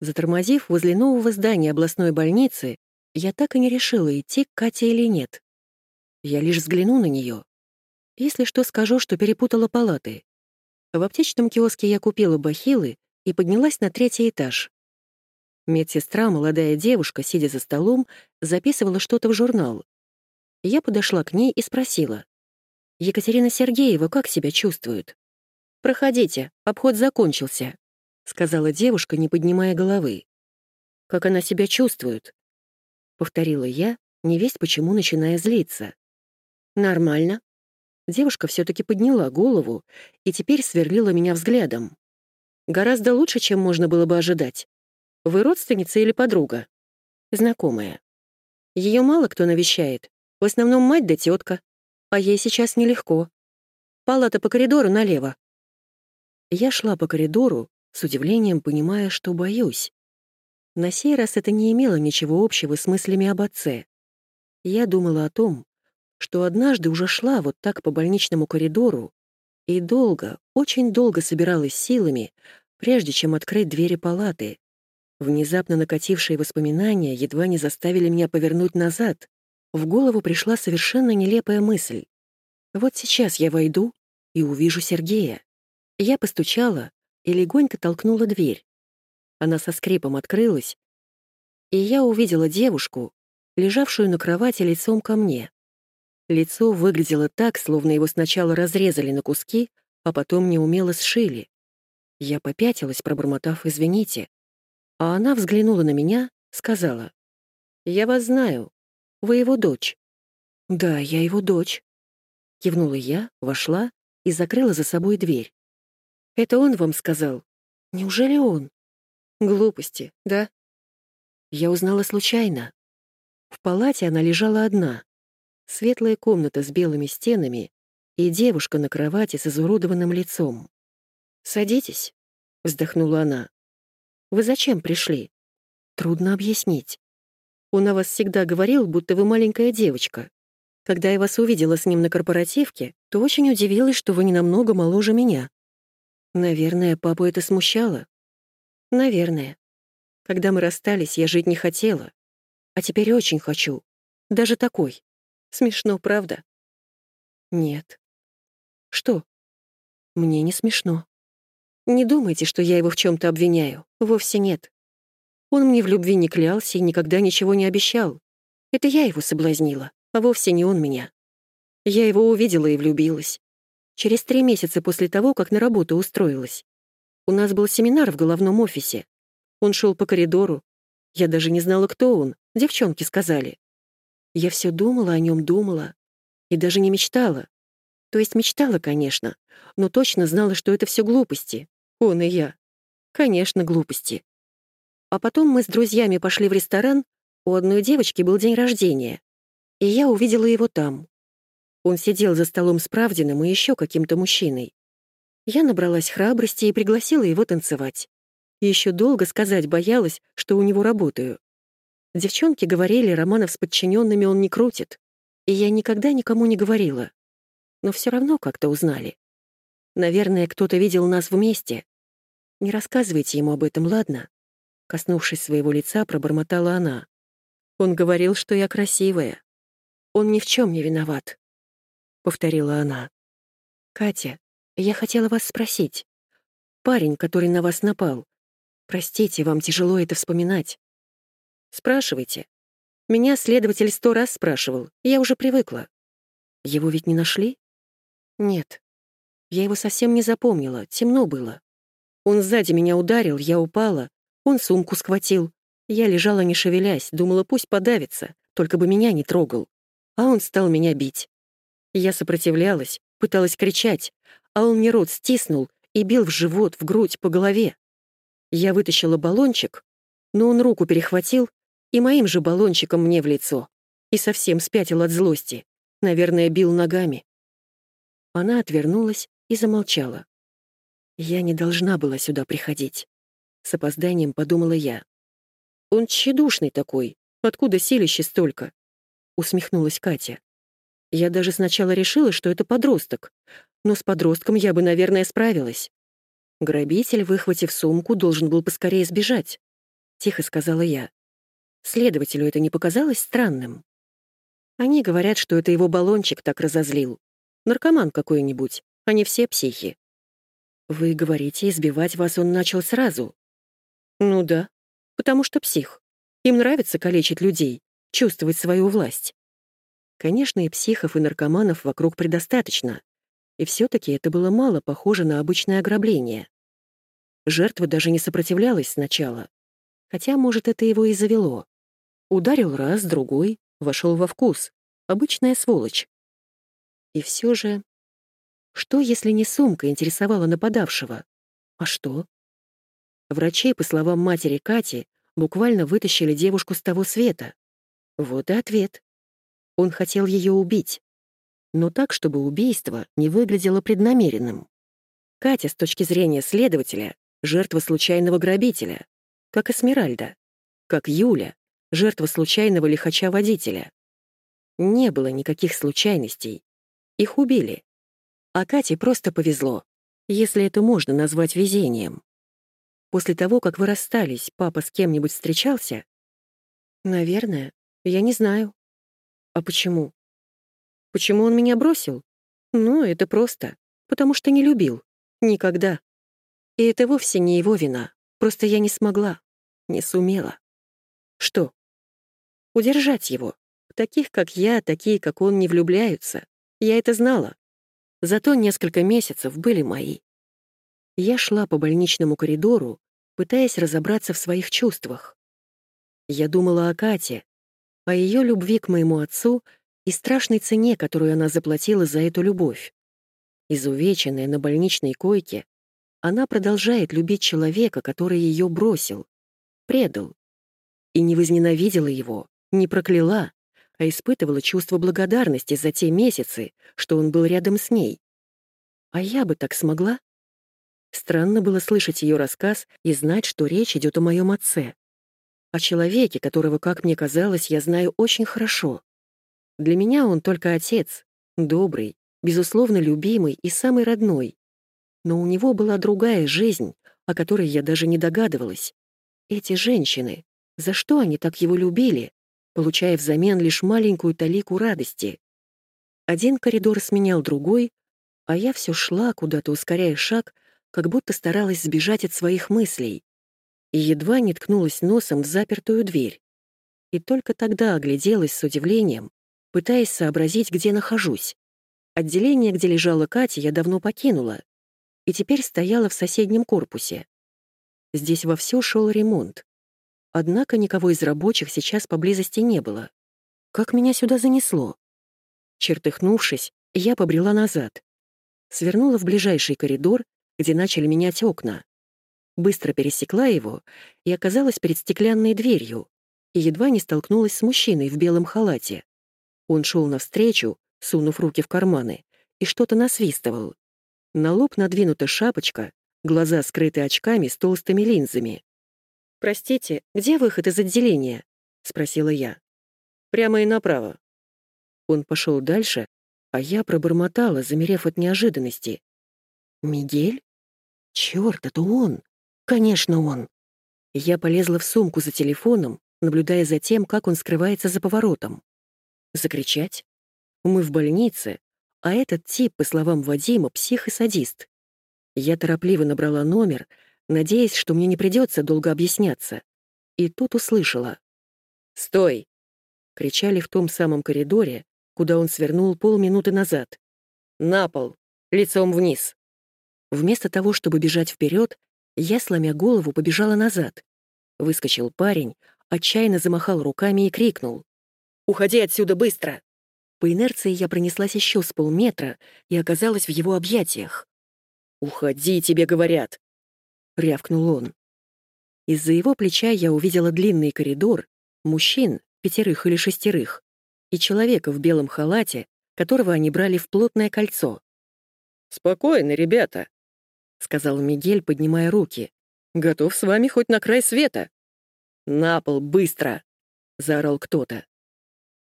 Затормозив возле нового здания областной больницы, я так и не решила, идти к Кате или нет. Я лишь взгляну на нее. Если что, скажу, что перепутала палаты. В аптечном киоске я купила бахилы и поднялась на третий этаж. Медсестра, молодая девушка, сидя за столом, записывала что-то в журнал. Я подошла к ней и спросила. «Екатерина Сергеева как себя чувствует?» «Проходите, обход закончился», — сказала девушка, не поднимая головы. «Как она себя чувствует?» — повторила я, не весть почему начиная злиться. «Нормально». Девушка все таки подняла голову и теперь сверлила меня взглядом. «Гораздо лучше, чем можно было бы ожидать. Вы родственница или подруга?» «Знакомая. Ее мало кто навещает. В основном мать да тетка. А ей сейчас нелегко. Палата по коридору налево». Я шла по коридору, с удивлением понимая, что боюсь. На сей раз это не имело ничего общего с мыслями об отце. Я думала о том, что однажды уже шла вот так по больничному коридору и долго, очень долго собиралась силами, прежде чем открыть двери палаты. Внезапно накатившие воспоминания едва не заставили меня повернуть назад. В голову пришла совершенно нелепая мысль. Вот сейчас я войду и увижу Сергея. Я постучала и легонько толкнула дверь. Она со скрипом открылась, и я увидела девушку, лежавшую на кровати лицом ко мне. Лицо выглядело так, словно его сначала разрезали на куски, а потом неумело сшили. Я попятилась, пробормотав «извините». А она взглянула на меня, сказала, «Я вас знаю. Вы его дочь». «Да, я его дочь». Кивнула я, вошла и закрыла за собой дверь. «Это он вам сказал? Неужели он?» «Глупости, да?» Я узнала случайно. В палате она лежала одна. Светлая комната с белыми стенами и девушка на кровати с изуродованным лицом. «Садитесь», — вздохнула она. «Вы зачем пришли?» «Трудно объяснить. Он о вас всегда говорил, будто вы маленькая девочка. Когда я вас увидела с ним на корпоративке, то очень удивилась, что вы не намного моложе меня. Наверное, папу это смущало. Наверное. Когда мы расстались, я жить не хотела. А теперь очень хочу. Даже такой. Смешно, правда? Нет. Что? Мне не смешно. Не думайте, что я его в чем то обвиняю. Вовсе нет. Он мне в любви не клялся и никогда ничего не обещал. Это я его соблазнила, а вовсе не он меня. Я его увидела и влюбилась. Через три месяца после того, как на работу устроилась. У нас был семинар в головном офисе. Он шел по коридору. Я даже не знала, кто он. Девчонки сказали. Я все думала о нем, думала. И даже не мечтала. То есть мечтала, конечно, но точно знала, что это все глупости. Он и я. Конечно, глупости. А потом мы с друзьями пошли в ресторан, у одной девочки был день рождения. И я увидела его там. Он сидел за столом с Правдиным и еще каким-то мужчиной. Я набралась храбрости и пригласила его танцевать. еще долго сказать боялась, что у него работаю. Девчонки говорили, романов с подчиненными он не крутит. И я никогда никому не говорила. Но все равно как-то узнали. Наверное, кто-то видел нас вместе. Не рассказывайте ему об этом, ладно? Коснувшись своего лица, пробормотала она. Он говорил, что я красивая. Он ни в чем не виноват. Повторила она. Катя, я хотела вас спросить. Парень, который на вас напал. Простите, вам тяжело это вспоминать. Спрашивайте. Меня следователь сто раз спрашивал, я уже привыкла. Его ведь не нашли? Нет. Я его совсем не запомнила, темно было. Он сзади меня ударил, я упала, он сумку схватил. Я лежала не шевелясь, думала, пусть подавится, только бы меня не трогал. А он стал меня бить. Я сопротивлялась, пыталась кричать, а он мне рот стиснул и бил в живот, в грудь, по голове. Я вытащила баллончик, но он руку перехватил и моим же баллончиком мне в лицо. И совсем спятил от злости. Наверное, бил ногами. Она отвернулась и замолчала. Я не должна была сюда приходить. С опозданием подумала я. Он тщедушный такой. Откуда силище столько? Усмехнулась Катя. Я даже сначала решила, что это подросток. Но с подростком я бы, наверное, справилась. Грабитель, выхватив сумку, должен был поскорее сбежать. тихо сказала я. Следователю это не показалось странным? Они говорят, что это его баллончик так разозлил. Наркоман какой-нибудь, они все психи. Вы говорите, избивать вас он начал сразу? Ну да, потому что псих. Им нравится калечить людей, чувствовать свою власть. Конечно, и психов, и наркоманов вокруг предостаточно. И все таки это было мало похоже на обычное ограбление. Жертва даже не сопротивлялась сначала. Хотя, может, это его и завело. Ударил раз, другой, вошел во вкус. Обычная сволочь. И все же... Что, если не сумка интересовала нападавшего? А что? Врачи, по словам матери Кати, буквально вытащили девушку с того света. Вот и ответ. Он хотел ее убить. Но так, чтобы убийство не выглядело преднамеренным. Катя, с точки зрения следователя, жертва случайного грабителя, как Эсмеральда, как Юля, жертва случайного лихача-водителя. Не было никаких случайностей. Их убили. А Кате просто повезло, если это можно назвать везением. После того, как вы расстались, папа с кем-нибудь встречался? Наверное. Я не знаю. А почему? Почему он меня бросил? Ну, это просто. Потому что не любил. Никогда. И это вовсе не его вина. Просто я не смогла. Не сумела. Что? Удержать его. Таких, как я, такие, как он, не влюбляются. Я это знала. Зато несколько месяцев были мои. Я шла по больничному коридору, пытаясь разобраться в своих чувствах. Я думала о Кате, о ее любви к моему отцу и страшной цене, которую она заплатила за эту любовь. Изувеченная на больничной койке, она продолжает любить человека, который ее бросил, предал. И не возненавидела его, не прокляла, а испытывала чувство благодарности за те месяцы, что он был рядом с ней. А я бы так смогла? Странно было слышать ее рассказ и знать, что речь идет о моем отце. О человеке, которого, как мне казалось, я знаю очень хорошо. Для меня он только отец, добрый, безусловно любимый и самый родной. Но у него была другая жизнь, о которой я даже не догадывалась. Эти женщины, за что они так его любили, получая взамен лишь маленькую талику радости? Один коридор сменял другой, а я все шла, куда-то ускоряя шаг, как будто старалась сбежать от своих мыслей, и едва не ткнулась носом в запертую дверь. И только тогда огляделась с удивлением, пытаясь сообразить, где нахожусь. Отделение, где лежала Катя, я давно покинула, и теперь стояла в соседнем корпусе. Здесь вовсю шел ремонт. Однако никого из рабочих сейчас поблизости не было. Как меня сюда занесло? Чертыхнувшись, я побрела назад. Свернула в ближайший коридор где начали менять окна. Быстро пересекла его и оказалась перед стеклянной дверью и едва не столкнулась с мужчиной в белом халате. Он шел навстречу, сунув руки в карманы, и что-то насвистывал. На лоб надвинута шапочка, глаза скрыты очками с толстыми линзами. «Простите, где выход из отделения?» — спросила я. «Прямо и направо». Он пошел дальше, а я пробормотала, замерев от неожиданности. «Мигель?» Черт, это он! Конечно, он! Я полезла в сумку за телефоном, наблюдая за тем, как он скрывается за поворотом. Закричать? Мы в больнице, а этот тип, по словам Вадима, псих и садист. Я торопливо набрала номер, надеясь, что мне не придется долго объясняться. И тут услышала. «Стой!» — кричали в том самом коридоре, куда он свернул полминуты назад. «На пол! Лицом вниз!» Вместо того, чтобы бежать вперед, я, сломя голову, побежала назад. Выскочил парень, отчаянно замахал руками и крикнул. «Уходи отсюда быстро!» По инерции я пронеслась еще с полметра и оказалась в его объятиях. «Уходи, тебе говорят!» — рявкнул он. Из-за его плеча я увидела длинный коридор, мужчин, пятерых или шестерых, и человека в белом халате, которого они брали в плотное кольцо. «Спокойно, ребята», — сказал Мигель, поднимая руки. «Готов с вами хоть на край света». «На пол, быстро!» — заорал кто-то.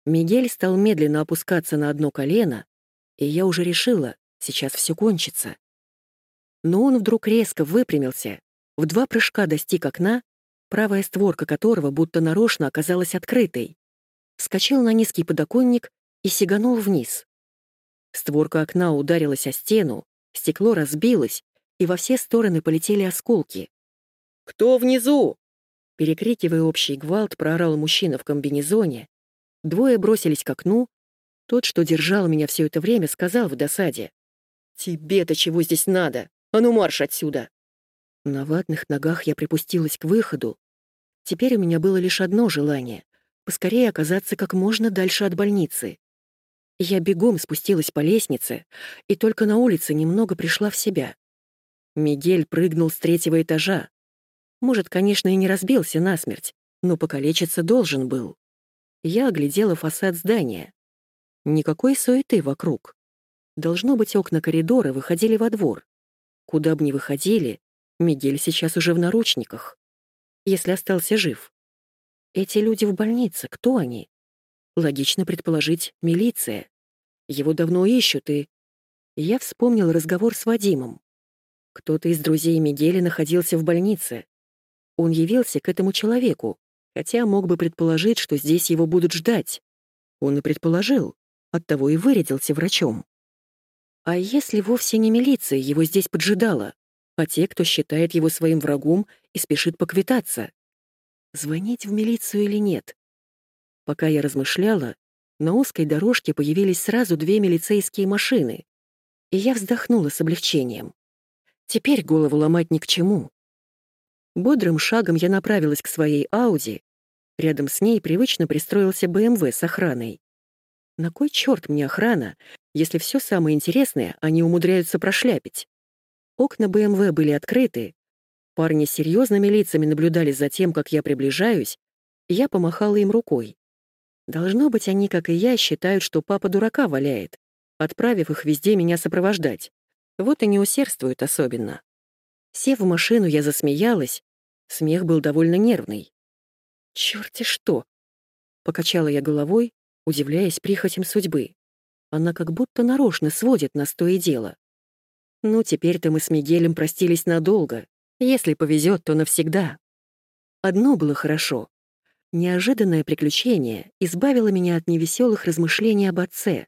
Мигель стал медленно опускаться на одно колено, и я уже решила, сейчас все кончится. Но он вдруг резко выпрямился, в два прыжка достиг окна правая створка которого будто нарочно оказалась открытой. Вскочил на низкий подоконник и сиганул вниз. Створка окна ударилась о стену, стекло разбилось, и во все стороны полетели осколки. «Кто внизу?» Перекрикивая общий гвалт, проорал мужчина в комбинезоне. Двое бросились к окну. Тот, что держал меня все это время, сказал в досаде. «Тебе-то чего здесь надо? А ну марш отсюда!» На ватных ногах я припустилась к выходу. Теперь у меня было лишь одно желание — поскорее оказаться как можно дальше от больницы. Я бегом спустилась по лестнице и только на улице немного пришла в себя. Мигель прыгнул с третьего этажа. Может, конечно, и не разбился насмерть, но покалечиться должен был. Я оглядела фасад здания. Никакой суеты вокруг. Должно быть, окна коридора выходили во двор. Куда бы ни выходили, Мигель сейчас уже в наручниках. Если остался жив. Эти люди в больнице, кто они? Логично предположить, милиция. Его давно ищут, и... Я вспомнил разговор с Вадимом. Кто-то из друзей Мигеля находился в больнице. Он явился к этому человеку, хотя мог бы предположить, что здесь его будут ждать. Он и предположил, оттого и вырядился врачом. А если вовсе не милиция его здесь поджидала, а те, кто считает его своим врагом и спешит поквитаться? Звонить в милицию или нет? Пока я размышляла, на узкой дорожке появились сразу две милицейские машины, и я вздохнула с облегчением. Теперь голову ломать ни к чему. Бодрым шагом я направилась к своей Ауди. Рядом с ней привычно пристроился БМВ с охраной. На кой черт мне охрана, если все самое интересное они умудряются прошляпить? Окна БМВ были открыты. Парни серьезными лицами наблюдали за тем, как я приближаюсь, и я помахала им рукой. Должно быть, они, как и я, считают, что папа дурака валяет, отправив их везде меня сопровождать. Вот и не усердствуют особенно. Сев в машину, я засмеялась. Смех был довольно нервный. «Чёрти что!» — покачала я головой, удивляясь прихотям судьбы. Она как будто нарочно сводит нас то и дело. Ну, теперь-то мы с Мигелем простились надолго. Если повезет, то навсегда. Одно было хорошо. Неожиданное приключение избавило меня от невеселых размышлений об отце,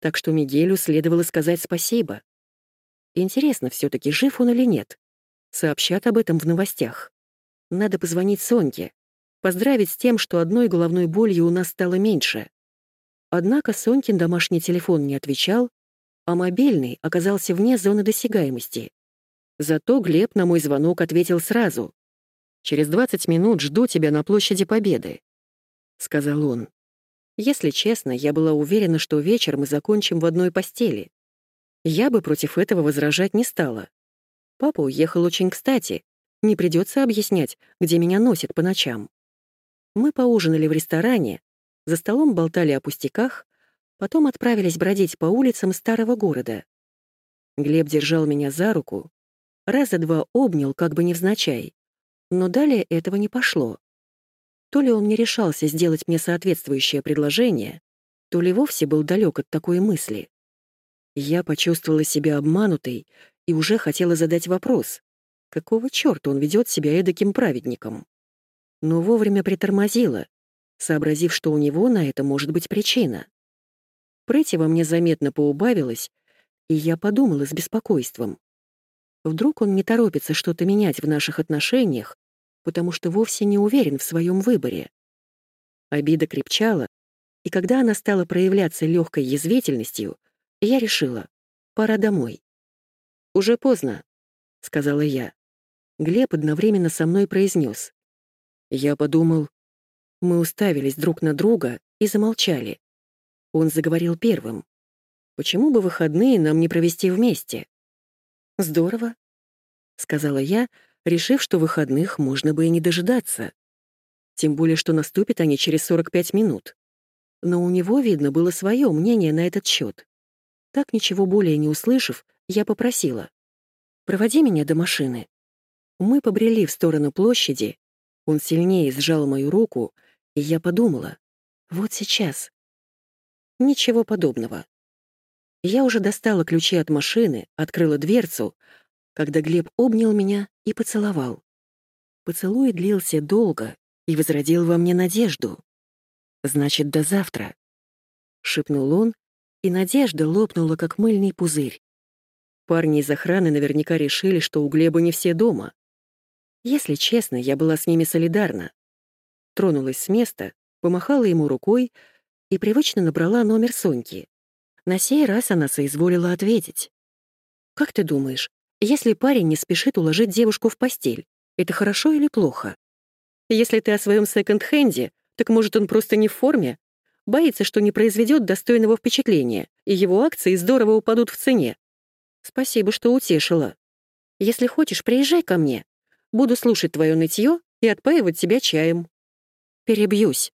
так что Мигелю следовало сказать спасибо. Интересно, все таки жив он или нет? Сообщат об этом в новостях. Надо позвонить Соньке, поздравить с тем, что одной головной болью у нас стало меньше. Однако Сонькин домашний телефон не отвечал, а мобильный оказался вне зоны досягаемости. Зато Глеб на мой звонок ответил сразу. Через 20 минут жду тебя на площади Победы», — сказал он. Если честно, я была уверена, что вечер мы закончим в одной постели. Я бы против этого возражать не стала. Папа уехал очень кстати. Не придется объяснять, где меня носит по ночам. Мы поужинали в ресторане, за столом болтали о пустяках, потом отправились бродить по улицам старого города. Глеб держал меня за руку, раза два обнял, как бы невзначай. Но далее этого не пошло. То ли он не решался сделать мне соответствующее предложение, то ли вовсе был далек от такой мысли. Я почувствовала себя обманутой и уже хотела задать вопрос, какого черта он ведет себя эдаким праведником? Но вовремя притормозила, сообразив, что у него на это может быть причина. Прыти во мне заметно поубавилось, и я подумала с беспокойством. Вдруг он не торопится что-то менять в наших отношениях, потому что вовсе не уверен в своем выборе. Обида крепчала, и когда она стала проявляться легкой язвительностью, я решила, пора домой. «Уже поздно», — сказала я. Глеб одновременно со мной произнес. Я подумал, мы уставились друг на друга и замолчали. Он заговорил первым. «Почему бы выходные нам не провести вместе?» «Здорово», — сказала я, решив, что выходных можно бы и не дожидаться. Тем более, что наступят они через 45 минут. Но у него, видно, было свое мнение на этот счет. Так ничего более не услышав, я попросила. «Проводи меня до машины». Мы побрели в сторону площади. Он сильнее сжал мою руку, и я подумала. Вот сейчас. Ничего подобного. Я уже достала ключи от машины, открыла дверцу, когда Глеб обнял меня и поцеловал. Поцелуй длился долго и возродил во мне надежду. «Значит, до завтра», — шепнул он, и надежда лопнула, как мыльный пузырь. Парни из охраны наверняка решили, что у Глеба не все дома. Если честно, я была с ними солидарна. Тронулась с места, помахала ему рукой и привычно набрала номер Соньки. На сей раз она соизволила ответить. «Как ты думаешь, если парень не спешит уложить девушку в постель, это хорошо или плохо? Если ты о своем секонд-хенде, так может он просто не в форме? Боится, что не произведет достойного впечатления, и его акции здорово упадут в цене. Спасибо, что утешила. Если хочешь, приезжай ко мне. Буду слушать твое нытье и отпаивать тебя чаем. Перебьюсь.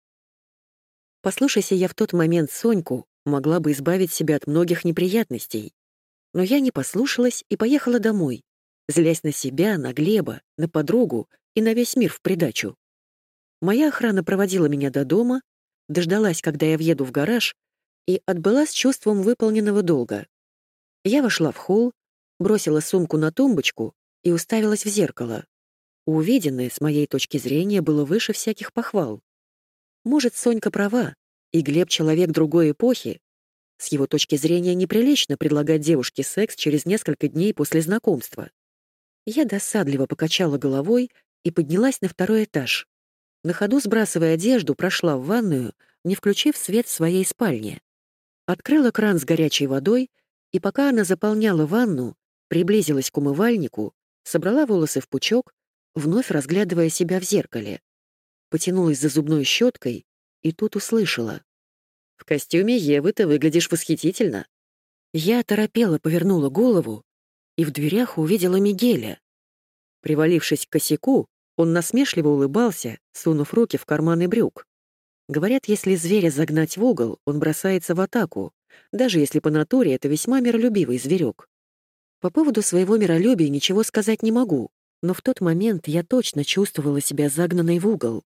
Послушайся я в тот момент Соньку, могла бы избавить себя от многих неприятностей. Но я не послушалась и поехала домой, злясь на себя, на Глеба, на подругу и на весь мир в придачу. Моя охрана проводила меня до дома, дождалась, когда я въеду в гараж, и отбыла с чувством выполненного долга. Я вошла в холл, бросила сумку на тумбочку и уставилась в зеркало. Увиденное, с моей точки зрения, было выше всяких похвал. Может, Сонька права, и Глеб — человек другой эпохи. С его точки зрения неприлично предлагать девушке секс через несколько дней после знакомства. Я досадливо покачала головой и поднялась на второй этаж. На ходу, сбрасывая одежду, прошла в ванную, не включив свет в своей спальне. Открыла кран с горячей водой — и пока она заполняла ванну, приблизилась к умывальнику, собрала волосы в пучок, вновь разглядывая себя в зеркале. Потянулась за зубной щеткой и тут услышала. «В костюме Евы ты выглядишь восхитительно». Я торопела повернула голову и в дверях увидела Мигеля. Привалившись к косяку, он насмешливо улыбался, сунув руки в карманы брюк. Говорят, если зверя загнать в угол, он бросается в атаку, даже если по натуре это весьма миролюбивый зверек. По поводу своего миролюбия ничего сказать не могу, но в тот момент я точно чувствовала себя загнанной в угол.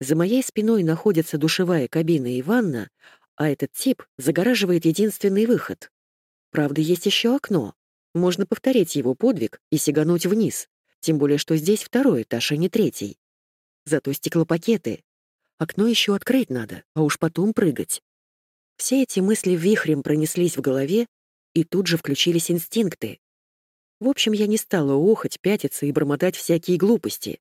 За моей спиной находится душевая кабина и ванна, а этот тип загораживает единственный выход. Правда, есть еще окно. Можно повторить его подвиг и сигануть вниз, тем более что здесь второй этаж, а не третий. Зато стеклопакеты. Окно еще открыть надо, а уж потом прыгать. Все эти мысли вихрем пронеслись в голове, и тут же включились инстинкты. В общем, я не стала охоть, пятиться и бормотать всякие глупости,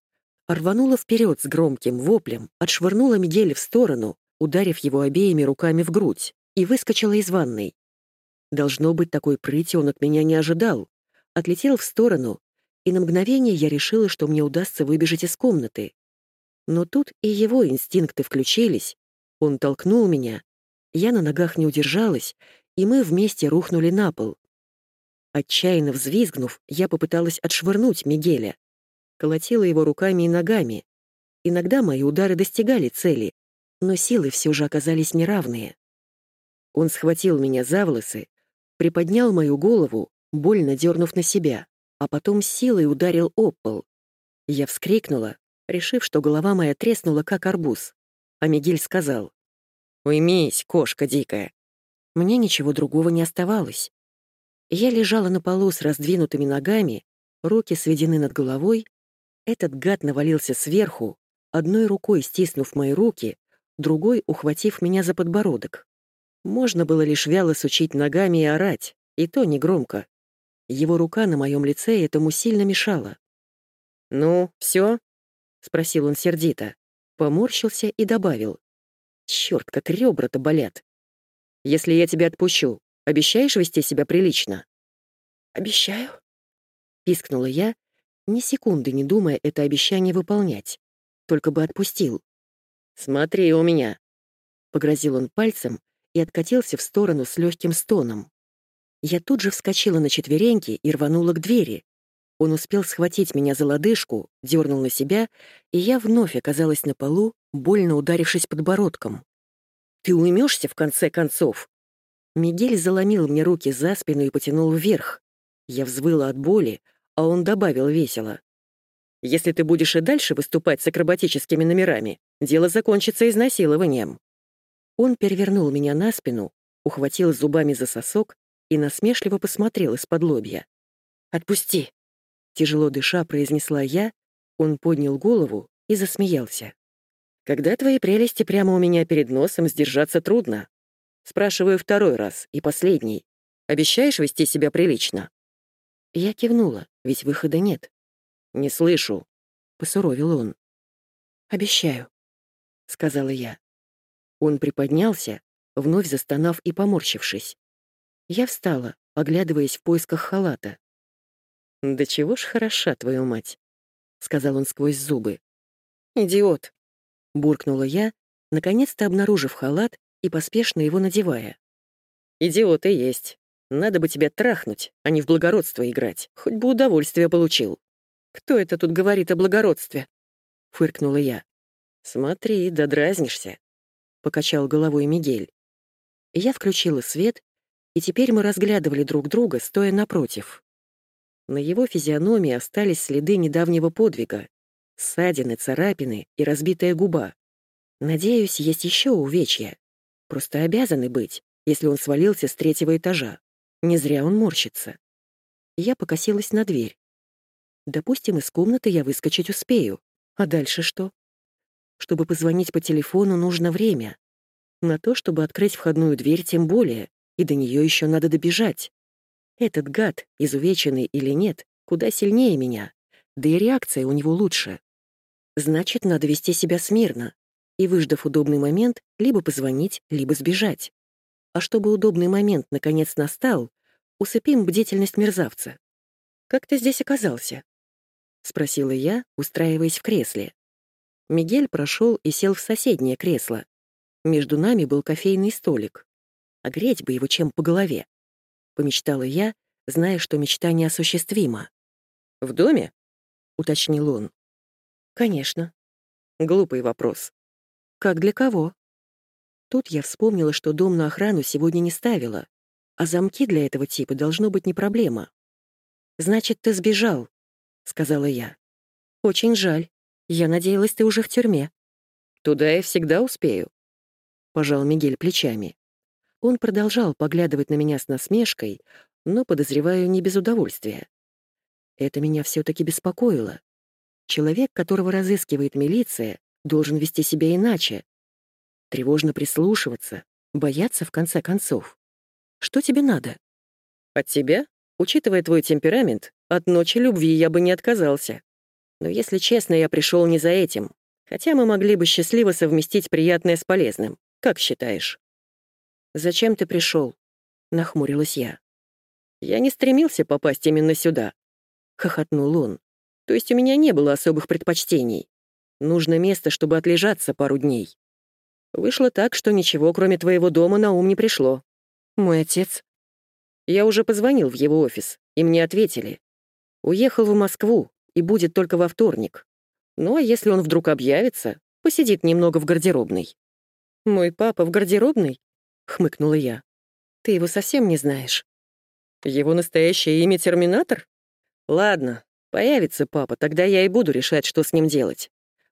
а рванула вперед с громким воплем, отшвырнула Мигеля в сторону, ударив его обеими руками в грудь, и выскочила из ванной. Должно быть, такой прыти он от меня не ожидал. Отлетел в сторону, и на мгновение я решила, что мне удастся выбежать из комнаты. Но тут и его инстинкты включились. Он толкнул меня, я на ногах не удержалась, и мы вместе рухнули на пол. Отчаянно взвизгнув, я попыталась отшвырнуть Мигеля. Колотила его руками и ногами. Иногда мои удары достигали цели, но силы все же оказались неравные. Он схватил меня за волосы, приподнял мою голову, больно дернув на себя, а потом силой ударил об пол. Я вскрикнула, решив, что голова моя треснула, как арбуз. А Мигель сказал, «Уймись, кошка дикая». Мне ничего другого не оставалось. Я лежала на полу с раздвинутыми ногами, руки сведены над головой. Этот гад навалился сверху, одной рукой стиснув мои руки, другой ухватив меня за подбородок. Можно было лишь вяло сучить ногами и орать, и то негромко. Его рука на моем лице этому сильно мешала. «Ну, все? спросил он сердито. Поморщился и добавил. Черт, как ребра-то болят. Если я тебя отпущу, обещаешь вести себя прилично? Обещаю. Пискнула я, ни секунды не думая это обещание выполнять. Только бы отпустил. Смотри у меня. Погрозил он пальцем и откатился в сторону с легким стоном. Я тут же вскочила на четвереньки и рванула к двери. Он успел схватить меня за лодыжку, дернул на себя, и я вновь оказалась на полу, больно ударившись подбородком. «Ты уймешься в конце концов?» Мигель заломил мне руки за спину и потянул вверх. Я взвыла от боли, а он добавил весело. «Если ты будешь и дальше выступать с акробатическими номерами, дело закончится изнасилованием». Он перевернул меня на спину, ухватил зубами за сосок и насмешливо посмотрел из-под лобья. «Отпусти!» — тяжело дыша произнесла я Он поднял голову и засмеялся. «Когда твои прелести прямо у меня перед носом, сдержаться трудно. Спрашиваю второй раз и последний. Обещаешь вести себя прилично?» Я кивнула, ведь выхода нет. «Не слышу», — посуровил он. «Обещаю», — сказала я. Он приподнялся, вновь застонав и поморщившись. Я встала, оглядываясь в поисках халата. «Да чего ж хороша твою мать», — сказал он сквозь зубы. «Идиот», — буркнула я, наконец-то обнаружив халат и поспешно его надевая. «Идиот и есть. Надо бы тебя трахнуть, а не в благородство играть. Хоть бы удовольствие получил». «Кто это тут говорит о благородстве?» — фыркнула я. «Смотри, додразнишься», — покачал головой Мигель. Я включила свет, и теперь мы разглядывали друг друга, стоя напротив. На его физиономии остались следы недавнего подвига. Ссадины, царапины и разбитая губа. Надеюсь, есть еще увечья. Просто обязаны быть, если он свалился с третьего этажа. Не зря он морщится. Я покосилась на дверь. Допустим, из комнаты я выскочить успею. А дальше что? Чтобы позвонить по телефону, нужно время. На то, чтобы открыть входную дверь, тем более, и до нее еще надо добежать. Этот гад, изувеченный или нет, куда сильнее меня, да и реакция у него лучше. Значит, надо вести себя смирно и, выждав удобный момент, либо позвонить, либо сбежать. А чтобы удобный момент наконец настал, усыпим бдительность мерзавца. «Как ты здесь оказался?» — спросила я, устраиваясь в кресле. Мигель прошел и сел в соседнее кресло. Между нами был кофейный столик. А греть бы его чем по голове. — помечтала я, зная, что мечта неосуществима. «В доме?» — уточнил он. «Конечно». Глупый вопрос. «Как для кого?» Тут я вспомнила, что дом на охрану сегодня не ставила, а замки для этого типа должно быть не проблема. «Значит, ты сбежал», — сказала я. «Очень жаль. Я надеялась, ты уже в тюрьме». «Туда я всегда успею», — пожал Мигель плечами. Он продолжал поглядывать на меня с насмешкой, но, подозреваю, не без удовольствия. Это меня все таки беспокоило. Человек, которого разыскивает милиция, должен вести себя иначе. Тревожно прислушиваться, бояться в конце концов. Что тебе надо? От тебя? Учитывая твой темперамент, от ночи любви я бы не отказался. Но, если честно, я пришел не за этим. Хотя мы могли бы счастливо совместить приятное с полезным. Как считаешь? «Зачем ты пришел? нахмурилась я. «Я не стремился попасть именно сюда», — хохотнул он. «То есть у меня не было особых предпочтений. Нужно место, чтобы отлежаться пару дней. Вышло так, что ничего, кроме твоего дома, на ум не пришло. Мой отец...» Я уже позвонил в его офис, и мне ответили. Уехал в Москву и будет только во вторник. Ну а если он вдруг объявится, посидит немного в гардеробной. Мой папа в гардеробной? — хмыкнула я. «Ты его совсем не знаешь». «Его настоящее имя Терминатор? Ладно, появится папа, тогда я и буду решать, что с ним делать.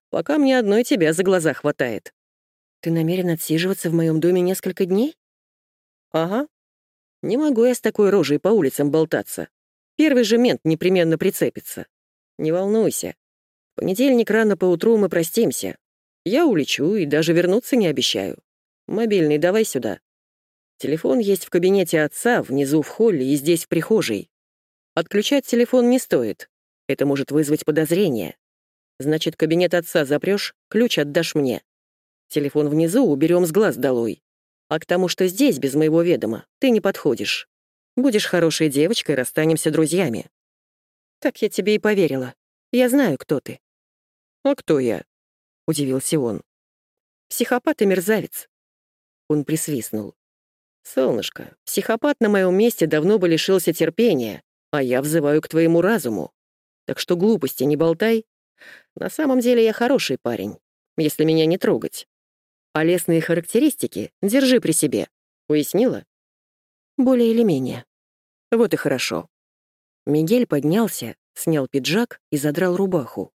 Пока мне одной тебя за глаза хватает». «Ты намерен отсиживаться в моем доме несколько дней?» «Ага. Не могу я с такой рожей по улицам болтаться. Первый же мент непременно прицепится. Не волнуйся. В понедельник рано поутру мы простимся. Я улечу и даже вернуться не обещаю. Мобильный давай сюда. Телефон есть в кабинете отца, внизу в холле и здесь в прихожей. Отключать телефон не стоит. Это может вызвать подозрение. Значит, кабинет отца запрешь, ключ отдашь мне. Телефон внизу уберем с глаз долой. А к тому, что здесь, без моего ведома, ты не подходишь. Будешь хорошей девочкой, расстанемся друзьями. Так я тебе и поверила. Я знаю, кто ты. А кто я? Удивился он. Психопат и мерзавец. Он присвистнул. «Солнышко, психопат на моем месте давно бы лишился терпения, а я взываю к твоему разуму. Так что глупости не болтай. На самом деле я хороший парень, если меня не трогать. А лесные характеристики держи при себе. Уяснила? Более или менее. Вот и хорошо. Мигель поднялся, снял пиджак и задрал рубаху.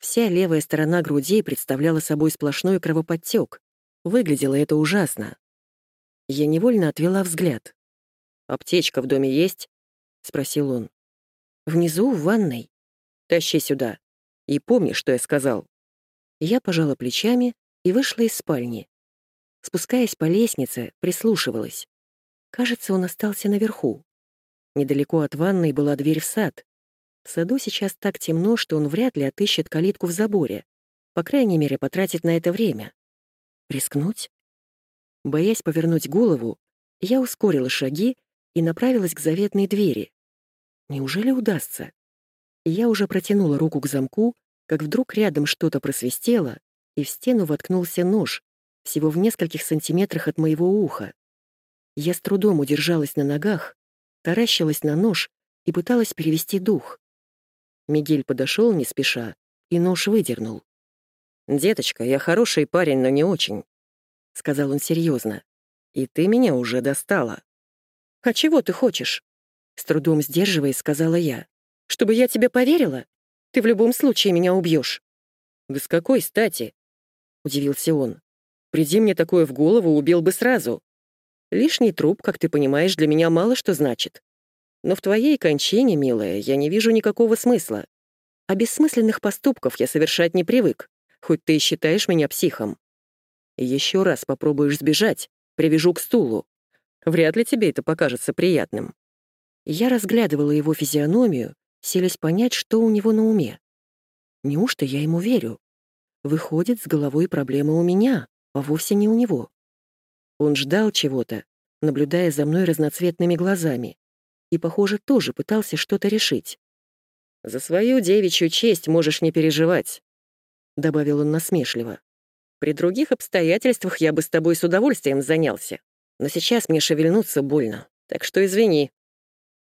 Вся левая сторона груди представляла собой сплошной кровоподтек, Выглядело это ужасно. Я невольно отвела взгляд. «Аптечка в доме есть?» — спросил он. «Внизу, в ванной. Тащи сюда. И помни, что я сказал». Я пожала плечами и вышла из спальни. Спускаясь по лестнице, прислушивалась. Кажется, он остался наверху. Недалеко от ванной была дверь в сад. В саду сейчас так темно, что он вряд ли отыщет калитку в заборе. По крайней мере, потратит на это время. Рискнуть? Боясь повернуть голову, я ускорила шаги и направилась к заветной двери. Неужели удастся? Я уже протянула руку к замку, как вдруг рядом что-то просвистело, и в стену воткнулся нож, всего в нескольких сантиметрах от моего уха. Я с трудом удержалась на ногах, таращилась на нож и пыталась перевести дух. Мигель подошел не спеша и нож выдернул. «Деточка, я хороший парень, но не очень», — сказал он серьезно. «И ты меня уже достала». «А чего ты хочешь?» С трудом сдерживаясь, сказала я. «Чтобы я тебе поверила? Ты в любом случае меня убьешь. «Да с какой стати?» — удивился он. «Приди мне такое в голову, убил бы сразу. Лишний труп, как ты понимаешь, для меня мало что значит. Но в твоей кончине, милая, я не вижу никакого смысла. А бессмысленных поступков я совершать не привык, хоть ты и считаешь меня психом. Еще раз попробуешь сбежать, привяжу к стулу. Вряд ли тебе это покажется приятным». Я разглядывала его физиономию, селись понять, что у него на уме. Неужто я ему верю? Выходит, с головой проблема у меня, а вовсе не у него. Он ждал чего-то, наблюдая за мной разноцветными глазами, и, похоже, тоже пытался что-то решить. «За свою девичью честь можешь не переживать», — добавил он насмешливо. «При других обстоятельствах я бы с тобой с удовольствием занялся, но сейчас мне шевельнуться больно, так что извини».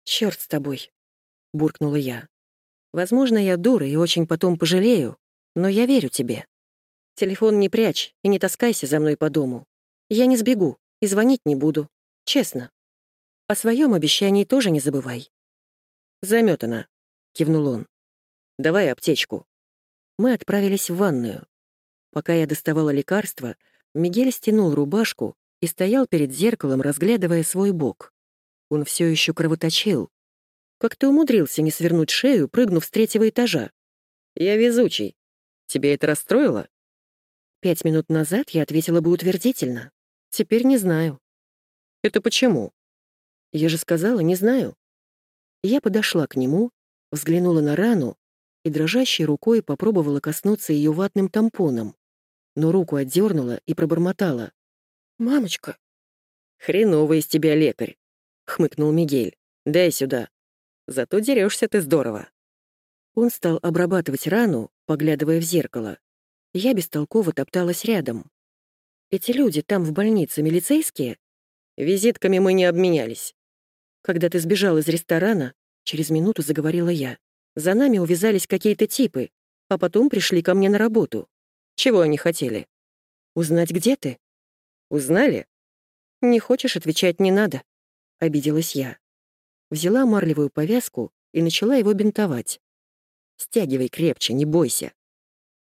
«Чёрт с тобой», — буркнула я. «Возможно, я дура и очень потом пожалею, но я верю тебе. Телефон не прячь и не таскайся за мной по дому. Я не сбегу и звонить не буду. Честно. О своем обещании тоже не забывай». «Заметана», — кивнул он. «Давай аптечку». Мы отправились в ванную. Пока я доставала лекарства, Мигель стянул рубашку и стоял перед зеркалом, разглядывая свой бок. Он все еще кровоточил. Как ты умудрился не свернуть шею, прыгнув с третьего этажа? Я везучий. Тебе это расстроило? Пять минут назад я ответила бы утвердительно. Теперь не знаю. Это почему? Я же сказала, не знаю. Я подошла к нему, взглянула на рану и дрожащей рукой попробовала коснуться ее ватным тампоном, но руку отдернула и пробормотала. «Мамочка!» «Хреновый из тебя лекарь!» — хмыкнул Мигель. «Дай сюда!» Зато дерешься ты здорово». Он стал обрабатывать рану, поглядывая в зеркало. Я бестолково топталась рядом. «Эти люди там в больнице милицейские?» «Визитками мы не обменялись». «Когда ты сбежал из ресторана», — через минуту заговорила я, «за нами увязались какие-то типы, а потом пришли ко мне на работу. Чего они хотели?» «Узнать, где ты?» «Узнали?» «Не хочешь отвечать, не надо», — обиделась я взяла марлевую повязку и начала его бинтовать. «Стягивай крепче, не бойся».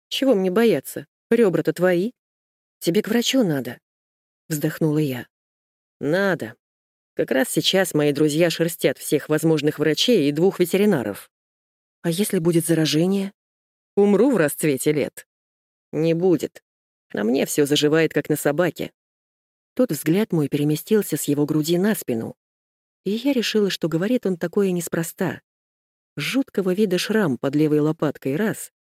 «Чего мне бояться? Ребра-то твои. Тебе к врачу надо», — вздохнула я. «Надо. Как раз сейчас мои друзья шерстят всех возможных врачей и двух ветеринаров. А если будет заражение? Умру в расцвете лет. Не будет. На мне все заживает, как на собаке. Тот взгляд мой переместился с его груди на спину, и я решила, что говорит он такое неспроста. Жуткого вида шрам под левой лопаткой — раз,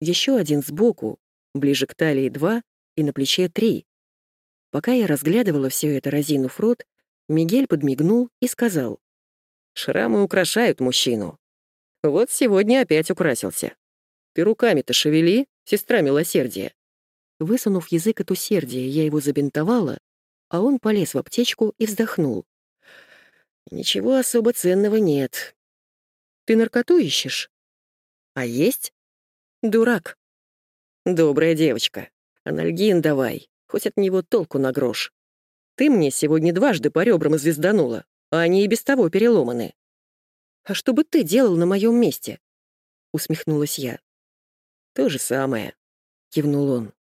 еще один сбоку, ближе к талии — два и на плече — три. Пока я разглядывала все это, разинув рот, Мигель подмигнул и сказал. «Шрамы украшают мужчину. Вот сегодня опять украсился. Ты руками-то шевели, сестра милосердия». Высунув язык от усердия, я его забинтовала, а он полез в аптечку и вздохнул. Ничего особо ценного нет. Ты наркоту ищешь? А есть? Дурак. Добрая девочка. Анальгин давай, хоть от него толку на грош. Ты мне сегодня дважды по ребрам звезданула, а они и без того переломаны. А что бы ты делал на моем месте? Усмехнулась я. То же самое, кивнул он.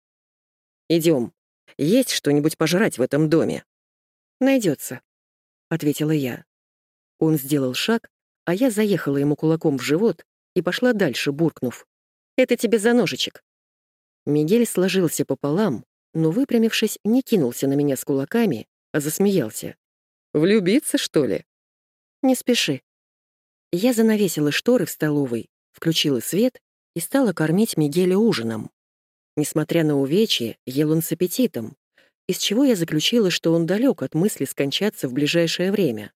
Идем. Есть что-нибудь пожрать в этом доме? Найдется, ответила я. Он сделал шаг, а я заехала ему кулаком в живот и пошла дальше, буркнув. Это тебе за ножичек». Мигель сложился пополам, но, выпрямившись, не кинулся на меня с кулаками, а засмеялся. «Влюбиться, что ли?» «Не спеши». Я занавесила шторы в столовой, включила свет и стала кормить Мигеля ужином. Несмотря на увечье, ел он с аппетитом, из чего я заключила, что он далек от мысли скончаться в ближайшее время.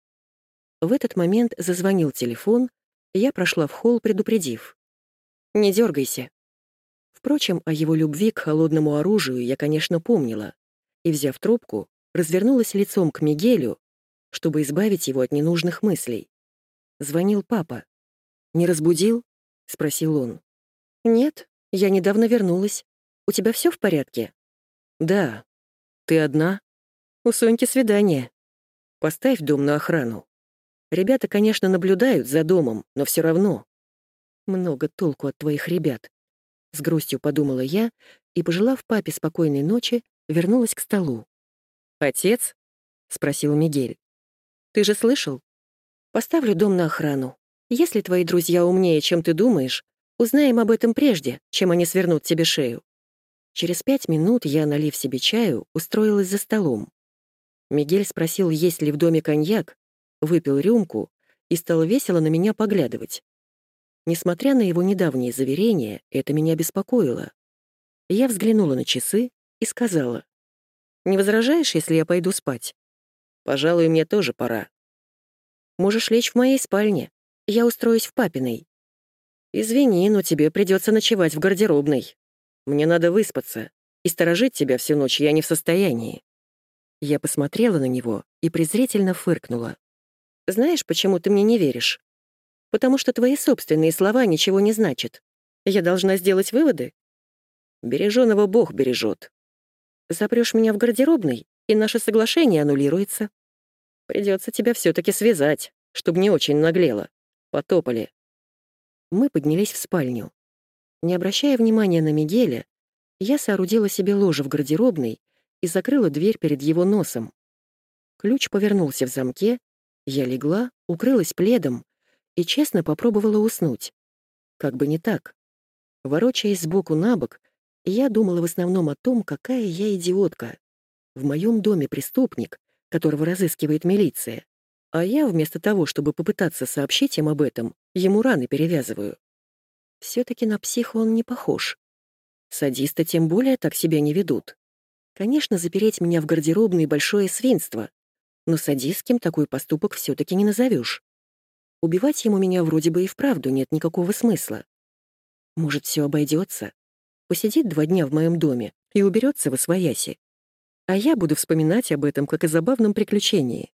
В этот момент зазвонил телефон, и я прошла в холл, предупредив. «Не дергайся». Впрочем, о его любви к холодному оружию я, конечно, помнила, и, взяв трубку, развернулась лицом к Мигелю, чтобы избавить его от ненужных мыслей. Звонил папа. «Не разбудил?» — спросил он. «Нет, я недавно вернулась. У тебя все в порядке?» «Да. Ты одна?» «У Соньки свидание. Поставь дом на охрану. Ребята, конечно, наблюдают за домом, но все равно. Много толку от твоих ребят. С грустью подумала я и, пожелав папе спокойной ночи, вернулась к столу. «Отец?» — спросил Мигель. «Ты же слышал? Поставлю дом на охрану. Если твои друзья умнее, чем ты думаешь, узнаем об этом прежде, чем они свернут тебе шею». Через пять минут я, налив себе чаю, устроилась за столом. Мигель спросил, есть ли в доме коньяк, выпил рюмку и стал весело на меня поглядывать. Несмотря на его недавние заверения, это меня беспокоило. Я взглянула на часы и сказала, «Не возражаешь, если я пойду спать? Пожалуй, мне тоже пора. Можешь лечь в моей спальне. Я устроюсь в папиной. Извини, но тебе придется ночевать в гардеробной. Мне надо выспаться, и сторожить тебя всю ночь я не в состоянии». Я посмотрела на него и презрительно фыркнула. «Знаешь, почему ты мне не веришь? потому что твои собственные слова ничего не значат. Я должна сделать выводы? Береженого Бог бережет. Запрешь меня в гардеробной, и наше соглашение аннулируется. Придется тебя все-таки связать, чтобы не очень наглело. Потопали. Мы поднялись в спальню. Не обращая внимания на Мигеля, я соорудила себе ложе в гардеробной и закрыла дверь перед его носом. Ключ повернулся в замке, я легла, укрылась пледом и честно попробовала уснуть. Как бы не так. Ворочаясь сбоку на бок, я думала в основном о том, какая я идиотка. В моем доме преступник, которого разыскивает милиция, а я вместо того, чтобы попытаться сообщить им об этом, ему раны перевязываю. Все-таки на психа он не похож. Садисты тем более так себя не ведут. Конечно, запереть меня в гардеробной — большое свинство, но садистским такой поступок все-таки не назовешь. Убивать ему меня вроде бы и вправду нет никакого смысла. Может, все обойдется? Посидит два дня в моем доме и уберется во свояси. А я буду вспоминать об этом как о забавном приключении.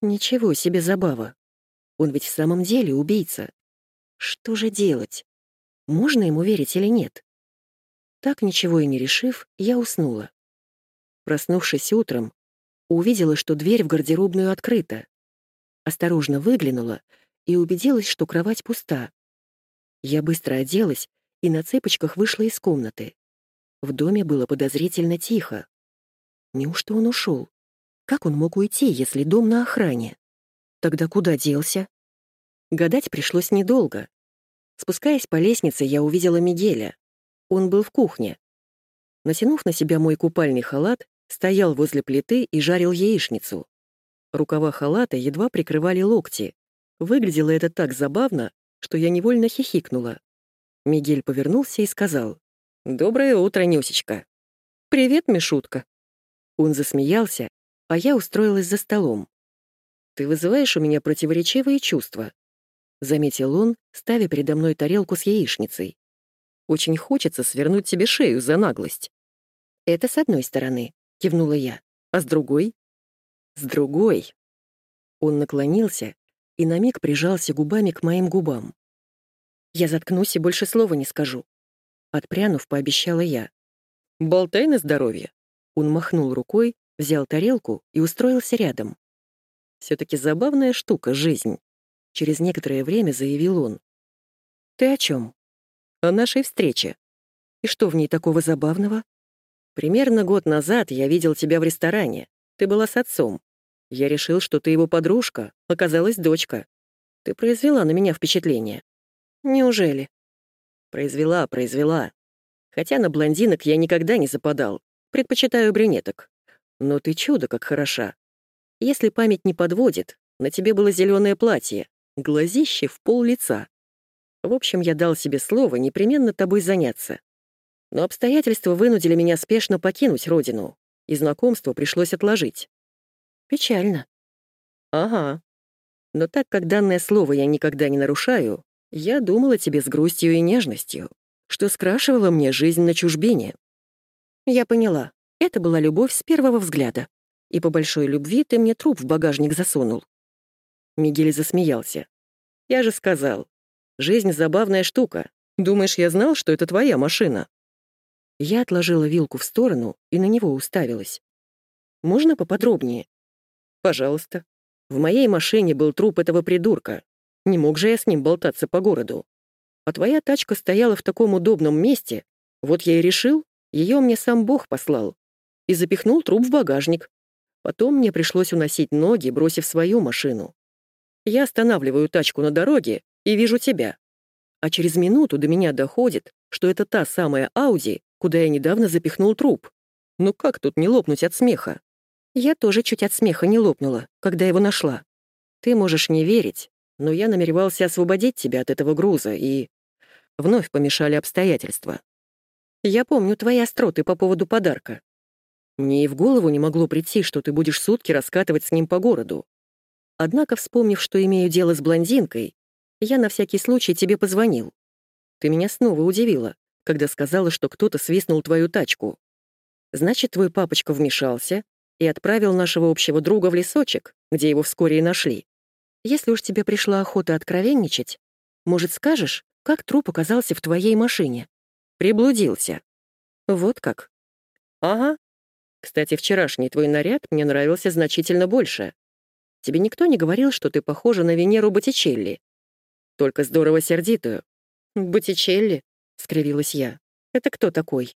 Ничего себе забава. Он ведь в самом деле убийца. Что же делать? Можно ему верить или нет? Так ничего и не решив, я уснула. Проснувшись утром, увидела, что дверь в гардеробную открыта. Осторожно выглянула и убедилась, что кровать пуста. Я быстро оделась и на цепочках вышла из комнаты. В доме было подозрительно тихо. Неужто он ушел? Как он мог уйти, если дом на охране? Тогда куда делся? Гадать пришлось недолго. Спускаясь по лестнице, я увидела Мигеля. Он был в кухне. Натянув на себя мой купальный халат, стоял возле плиты и жарил яичницу. Рукава халата едва прикрывали локти, Выглядело это так забавно, что я невольно хихикнула. Мигель повернулся и сказал. «Доброе утро, Нюсечка». «Привет, Мишутка». Он засмеялся, а я устроилась за столом. «Ты вызываешь у меня противоречивые чувства», — заметил он, ставя передо мной тарелку с яичницей. «Очень хочется свернуть тебе шею за наглость». «Это с одной стороны», — кивнула я. «А с другой?» «С другой». Он наклонился и на миг прижался губами к моим губам. «Я заткнусь и больше слова не скажу», — отпрянув, пообещала я. «Болтай на здоровье». Он махнул рукой, взял тарелку и устроился рядом. все таки забавная штука — жизнь», — через некоторое время заявил он. «Ты о чем? «О нашей встрече. И что в ней такого забавного?» «Примерно год назад я видел тебя в ресторане. Ты была с отцом. Я решил, что ты его подружка, оказалась дочка. Ты произвела на меня впечатление. Неужели? Произвела, произвела. Хотя на блондинок я никогда не западал. Предпочитаю брюнеток. Но ты чудо как хороша. Если память не подводит, на тебе было зеленое платье, глазище в пол лица. В общем, я дал себе слово непременно тобой заняться. Но обстоятельства вынудили меня спешно покинуть родину, и знакомство пришлось отложить. Печально. Ага. Но так как данное слово я никогда не нарушаю, я думала тебе с грустью и нежностью, что скрашивало мне жизнь на чужбине. Я поняла. Это была любовь с первого взгляда. И по большой любви ты мне труп в багажник засунул. Мигель засмеялся. Я же сказал, жизнь — забавная штука. Думаешь, я знал, что это твоя машина? Я отложила вилку в сторону и на него уставилась. «Можно поподробнее?» «Пожалуйста. В моей машине был труп этого придурка. Не мог же я с ним болтаться по городу. А твоя тачка стояла в таком удобном месте. Вот я и решил, ее мне сам Бог послал. И запихнул труп в багажник. Потом мне пришлось уносить ноги, бросив свою машину. Я останавливаю тачку на дороге и вижу тебя. А через минуту до меня доходит, что это та самая Ауди, куда я недавно запихнул труп. Ну как тут не лопнуть от смеха? Я тоже чуть от смеха не лопнула, когда его нашла. Ты можешь не верить, но я намеревался освободить тебя от этого груза, и... Вновь помешали обстоятельства. Я помню твои остроты по поводу подарка. Мне и в голову не могло прийти, что ты будешь сутки раскатывать с ним по городу. Однако, вспомнив, что имею дело с блондинкой, я на всякий случай тебе позвонил. Ты меня снова удивила, когда сказала, что кто-то свистнул твою тачку. Значит, твой папочка вмешался и отправил нашего общего друга в лесочек, где его вскоре и нашли. Если уж тебе пришла охота откровенничать, может, скажешь, как труп оказался в твоей машине? Приблудился. Вот как? Ага. Кстати, вчерашний твой наряд мне нравился значительно больше. Тебе никто не говорил, что ты похожа на Венеру Боттичелли? Только здорово сердитую. Боттичелли? — скривилась я. «Это кто такой?»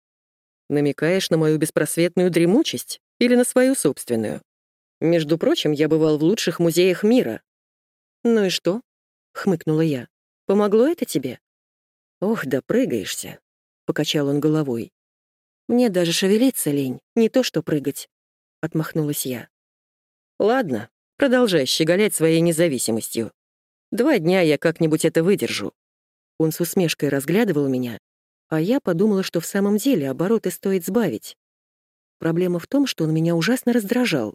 «Намекаешь на мою беспросветную дремучесть или на свою собственную? Между прочим, я бывал в лучших музеях мира». «Ну и что?» — хмыкнула я. «Помогло это тебе?» «Ох, да прыгаешься», — покачал он головой. «Мне даже шевелиться лень, не то что прыгать», — отмахнулась я. «Ладно, продолжай щеголять своей независимостью. Два дня я как-нибудь это выдержу. Он с усмешкой разглядывал меня, а я подумала, что в самом деле обороты стоит сбавить. Проблема в том, что он меня ужасно раздражал.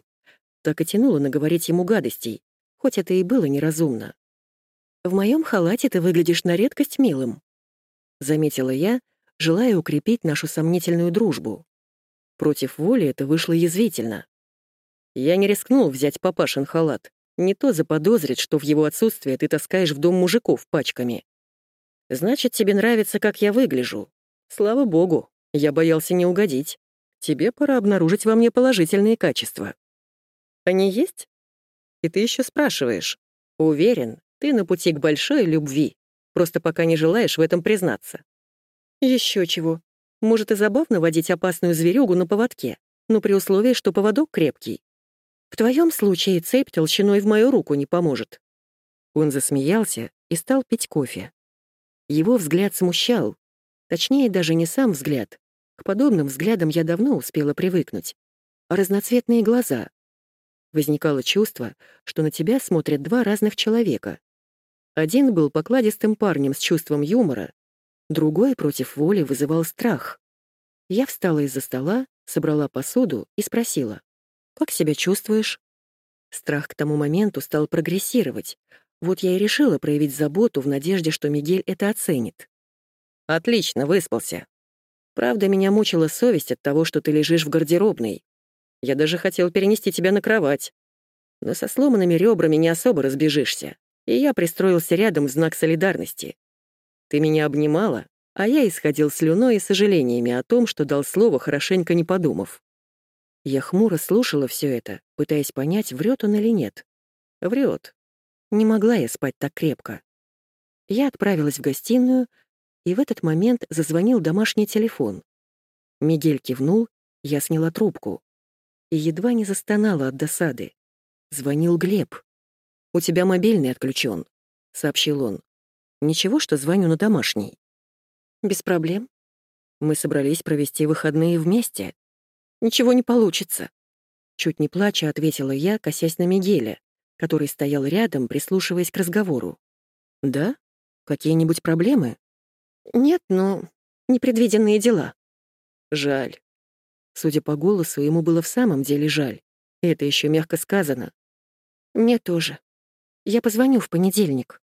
Так и тянуло наговорить ему гадостей, хоть это и было неразумно. «В моем халате ты выглядишь на редкость милым», — заметила я, желая укрепить нашу сомнительную дружбу. Против воли это вышло язвительно. Я не рискнул взять папашин халат. Не то заподозрит, что в его отсутствие ты таскаешь в дом мужиков пачками. Значит, тебе нравится, как я выгляжу. Слава богу, я боялся не угодить. Тебе пора обнаружить во мне положительные качества. Они есть? И ты еще спрашиваешь. Уверен, ты на пути к большой любви. Просто пока не желаешь в этом признаться. Еще чего. Может и забавно водить опасную зверюгу на поводке, но при условии, что поводок крепкий. В твоем случае цепь толщиной в мою руку не поможет. Он засмеялся и стал пить кофе. Его взгляд смущал. Точнее, даже не сам взгляд. К подобным взглядам я давно успела привыкнуть. А разноцветные глаза. Возникало чувство, что на тебя смотрят два разных человека. Один был покладистым парнем с чувством юмора, другой против воли вызывал страх. Я встала из-за стола, собрала посуду и спросила, «Как себя чувствуешь?» Страх к тому моменту стал прогрессировать, вот я и решила проявить заботу в надежде, что Мигель это оценит. «Отлично, выспался. Правда, меня мучила совесть от того, что ты лежишь в гардеробной. Я даже хотел перенести тебя на кровать. Но со сломанными ребрами не особо разбежишься, и я пристроился рядом в знак солидарности. Ты меня обнимала, а я исходил слюной и сожалениями о том, что дал слово, хорошенько не подумав. Я хмуро слушала все это, пытаясь понять, врет он или нет. Врет, не могла я спать так крепко. Я отправилась в гостиную, и в этот момент зазвонил домашний телефон. Мигель кивнул, я сняла трубку. И едва не застонала от досады. Звонил Глеб. «У тебя мобильный отключен», — сообщил он. «Ничего, что звоню на домашний». Без проблем. Мы собрались провести выходные вместе. Ничего не получится. Чуть не плача, ответила я, косясь на Мигеля, который стоял рядом, прислушиваясь к разговору. «Да? Какие-нибудь проблемы?» «Нет, но непредвиденные дела». «Жаль». Судя по голосу, ему было в самом деле жаль. Это еще мягко сказано. «Мне тоже. Я позвоню в понедельник».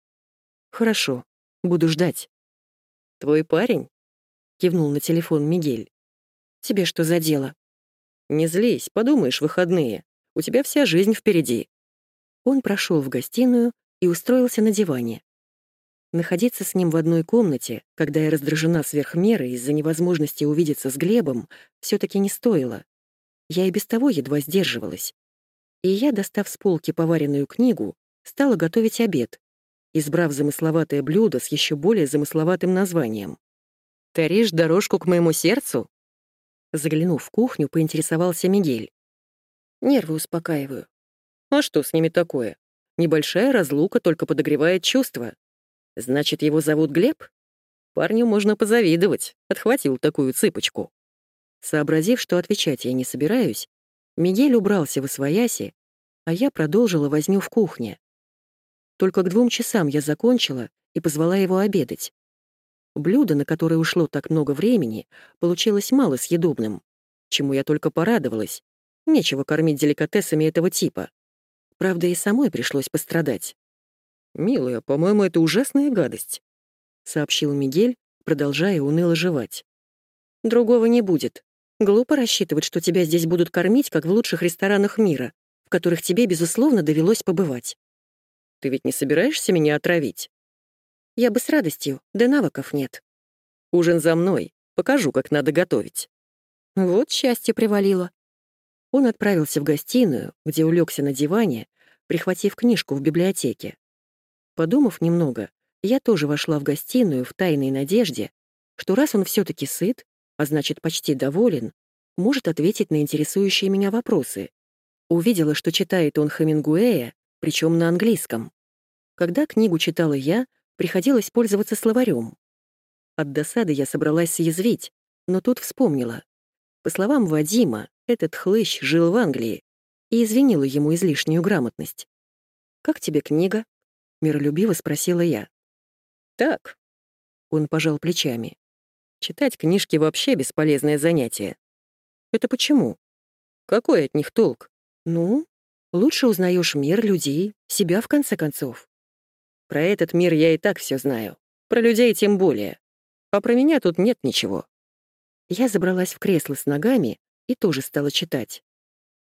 «Хорошо. Буду ждать». «Твой парень?» — кивнул на телефон Мигель. «Тебе что за дело?» «Не злись, подумаешь, выходные. У тебя вся жизнь впереди». Он прошел в гостиную и устроился на диване. Находиться с ним в одной комнате, когда я раздражена сверх меры из-за невозможности увидеться с Глебом, все таки не стоило. Я и без того едва сдерживалась. И я, достав с полки поваренную книгу, стала готовить обед, избрав замысловатое блюдо с еще более замысловатым названием. «Таришь дорожку к моему сердцу?» Заглянув в кухню, поинтересовался Мигель. «Нервы успокаиваю. А что с ними такое? Небольшая разлука только подогревает чувства. Значит, его зовут Глеб? Парню можно позавидовать, отхватил такую цыпочку. Сообразив, что отвечать я не собираюсь, Мигель убрался в освояси, а я продолжила возню в кухне. Только к двум часам я закончила и позвала его обедать. Блюдо, на которое ушло так много времени, получилось малосъедобным, чему я только порадовалась. Нечего кормить деликатесами этого типа. Правда, и самой пришлось пострадать. «Милая, по-моему, это ужасная гадость», — сообщил Мигель, продолжая уныло жевать. «Другого не будет. Глупо рассчитывать, что тебя здесь будут кормить, как в лучших ресторанах мира, в которых тебе, безусловно, довелось побывать. Ты ведь не собираешься меня отравить?» «Я бы с радостью, да навыков нет». «Ужин за мной. Покажу, как надо готовить». Вот счастье привалило. Он отправился в гостиную, где улегся на диване, прихватив книжку в библиотеке. Подумав немного, я тоже вошла в гостиную в тайной надежде, что раз он все таки сыт, а значит, почти доволен, может ответить на интересующие меня вопросы. Увидела, что читает он Хемингуэя, причем на английском. Когда книгу читала я, приходилось пользоваться словарем. От досады я собралась съязвить, но тут вспомнила. По словам Вадима, этот хлыщ жил в Англии и извинила ему излишнюю грамотность. «Как тебе книга?» — миролюбиво спросила я. «Так». Он пожал плечами. «Читать книжки вообще бесполезное занятие». «Это почему?» «Какой от них толк?» «Ну, лучше узнаешь мир, людей, себя в конце концов». «Про этот мир я и так все знаю. Про людей тем более. А про меня тут нет ничего». Я забралась в кресло с ногами и тоже стала читать.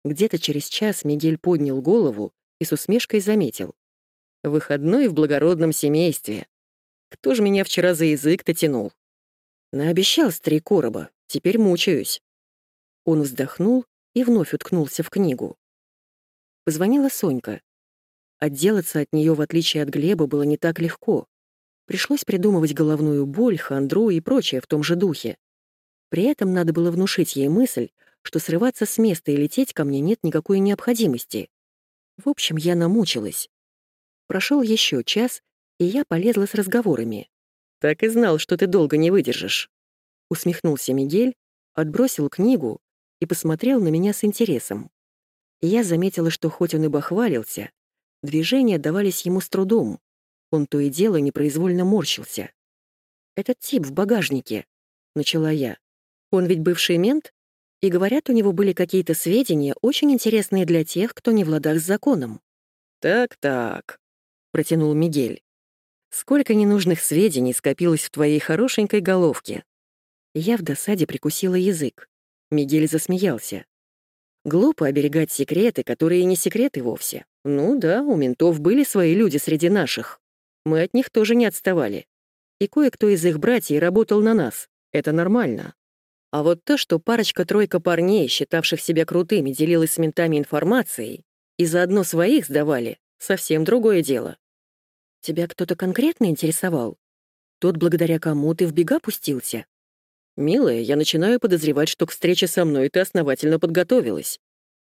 Где-то через час Мигель поднял голову и с усмешкой заметил. «Выходной в благородном семействе. Кто ж меня вчера за язык-то тянул?» Наобещал старик короба, теперь мучаюсь. Он вздохнул и вновь уткнулся в книгу. Позвонила Сонька. Отделаться от нее, в отличие от Глеба, было не так легко. Пришлось придумывать головную боль, хандру и прочее в том же духе. При этом надо было внушить ей мысль, что срываться с места и лететь ко мне нет никакой необходимости. В общем, я намучилась. Прошел еще час, и я полезла с разговорами. «Так и знал, что ты долго не выдержишь». Усмехнулся Мигель, отбросил книгу и посмотрел на меня с интересом. Я заметила, что хоть он и бахвалился, движения давались ему с трудом. Он то и дело непроизвольно морщился. «Этот тип в багажнике», — начала я. Он ведь бывший мент, и, говорят, у него были какие-то сведения, очень интересные для тех, кто не в ладах с законом. «Так-так», — протянул Мигель. «Сколько ненужных сведений скопилось в твоей хорошенькой головке?» Я в досаде прикусила язык. Мигель засмеялся. Глупо оберегать секреты, которые не секреты вовсе. Ну да, у ментов были свои люди среди наших. Мы от них тоже не отставали. И кое-кто из их братьев работал на нас. Это нормально. А вот то, что парочка-тройка парней, считавших себя крутыми, делилась с ментами информацией и заодно своих сдавали, совсем другое дело. Тебя кто-то конкретно интересовал? Тот, благодаря кому ты в бега пустился? Милая, я начинаю подозревать, что к встрече со мной ты основательно подготовилась.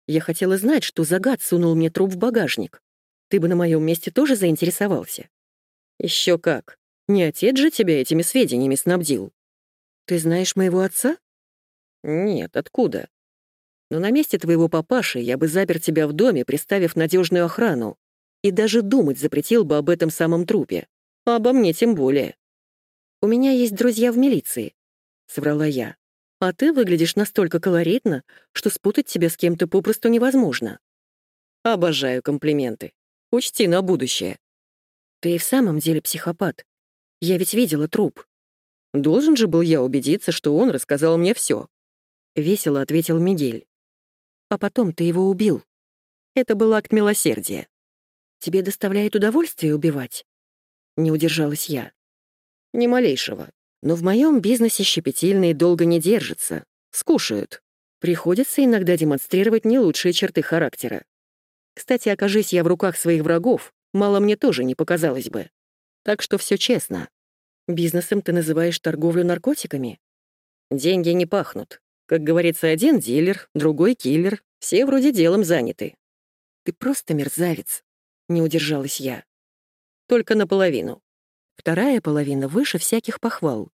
Я хотела знать, что за гад сунул мне труп в багажник. Ты бы на моем месте тоже заинтересовался? Еще как. Не отец же тебя этими сведениями снабдил. Ты знаешь моего отца? Нет, откуда? Но на месте твоего папаши я бы запер тебя в доме, приставив надежную охрану, и даже думать запретил бы об этом самом трупе. А обо мне тем более. «У меня есть друзья в милиции», — соврала я. «А ты выглядишь настолько колоритно, что спутать тебя с кем-то попросту невозможно». «Обожаю комплименты. Учти на будущее». «Ты и в самом деле психопат. Я ведь видела труп». «Должен же был я убедиться, что он рассказал мне все. Весело ответил Мигель. «А потом ты его убил. Это был акт милосердия». «Тебе доставляет удовольствие убивать?» Не удержалась я. Ни малейшего. Но в моем бизнесе щепетильные долго не держатся. Скушают. Приходится иногда демонстрировать не лучшие черты характера. Кстати, окажись я в руках своих врагов, мало мне тоже не показалось бы. Так что все честно. Бизнесом ты называешь торговлю наркотиками? Деньги не пахнут. Как говорится, один дилер, другой киллер. Все вроде делом заняты. Ты просто мерзавец. Не удержалась я. Только наполовину. Вторая половина выше всяких похвал.